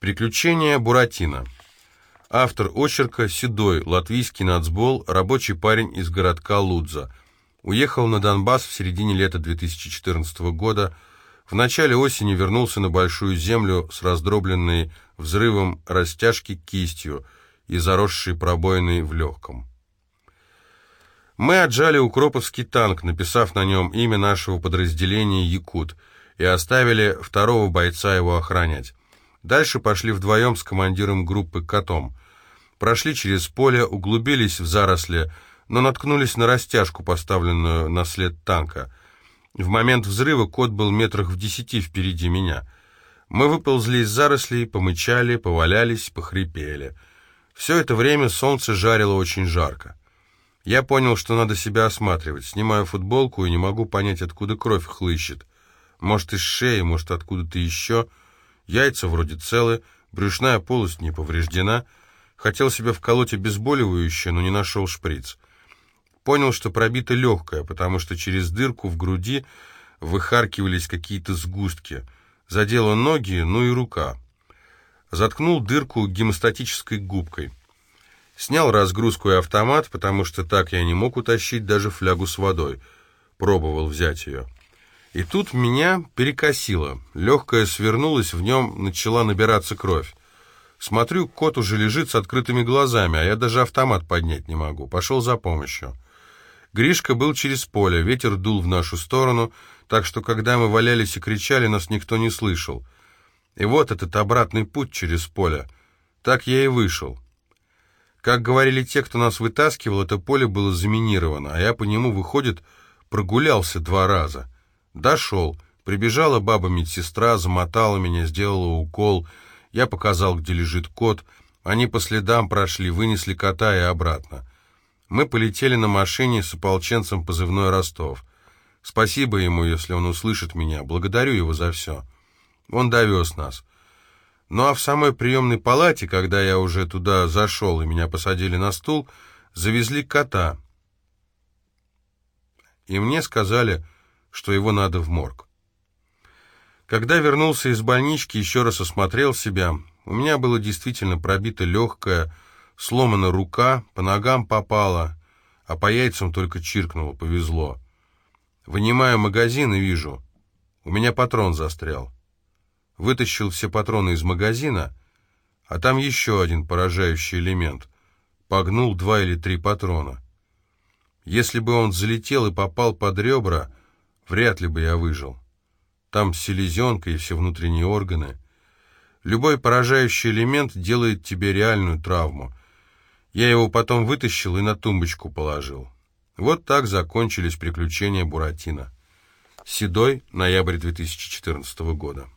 Приключения Буратино. Автор очерка Седой, латвийский нацбол, рабочий парень из городка Лудза. Уехал на Донбасс в середине лета 2014 года. В начале осени вернулся на Большую Землю с раздробленной взрывом растяжки кистью и заросшей пробоиной в легком. Мы отжали укроповский танк, написав на нем имя нашего подразделения «Якут», и оставили второго бойца его охранять. Дальше пошли вдвоем с командиром группы «Котом». Прошли через поле, углубились в заросли, но наткнулись на растяжку, поставленную на след танка. В момент взрыва кот был метрах в десяти впереди меня. Мы выползли из зарослей, помычали, повалялись, похрипели. Все это время солнце жарило очень жарко. Я понял, что надо себя осматривать. Снимаю футболку и не могу понять, откуда кровь хлыщет. Может, из шеи, может, откуда-то еще... Яйца вроде целы, брюшная полость не повреждена. Хотел себе вколоть обезболивающее, но не нашел шприц. Понял, что пробита легкая, потому что через дырку в груди выхаркивались какие-то сгустки. Задело ноги, ну и рука. Заткнул дырку гемостатической губкой. Снял разгрузку и автомат, потому что так я не мог утащить даже флягу с водой. Пробовал взять ее. И тут меня перекосило. Легкая свернулась, в нем начала набираться кровь. Смотрю, кот уже лежит с открытыми глазами, а я даже автомат поднять не могу. Пошел за помощью. Гришка был через поле, ветер дул в нашу сторону, так что когда мы валялись и кричали, нас никто не слышал. И вот этот обратный путь через поле. Так я и вышел. Как говорили те, кто нас вытаскивал, это поле было заминировано, а я по нему, выходит, прогулялся два раза. Дошел. Прибежала баба-медсестра, замотала меня, сделала укол. Я показал, где лежит кот. Они по следам прошли, вынесли кота и обратно. Мы полетели на машине с ополченцем позывной Ростов. Спасибо ему, если он услышит меня. Благодарю его за все. Он довез нас. Ну а в самой приемной палате, когда я уже туда зашел и меня посадили на стул, завезли кота. И мне сказали что его надо в морг. Когда вернулся из больнички, еще раз осмотрел себя. У меня было действительно пробито легкое, сломана рука, по ногам попала, а по яйцам только чиркнуло, повезло. Вынимаю магазин и вижу, у меня патрон застрял. Вытащил все патроны из магазина, а там еще один поражающий элемент. Погнул два или три патрона. Если бы он залетел и попал под ребра, Вряд ли бы я выжил. Там селезенка и все внутренние органы. Любой поражающий элемент делает тебе реальную травму. Я его потом вытащил и на тумбочку положил. Вот так закончились приключения Буратино. Седой, ноябрь 2014 года.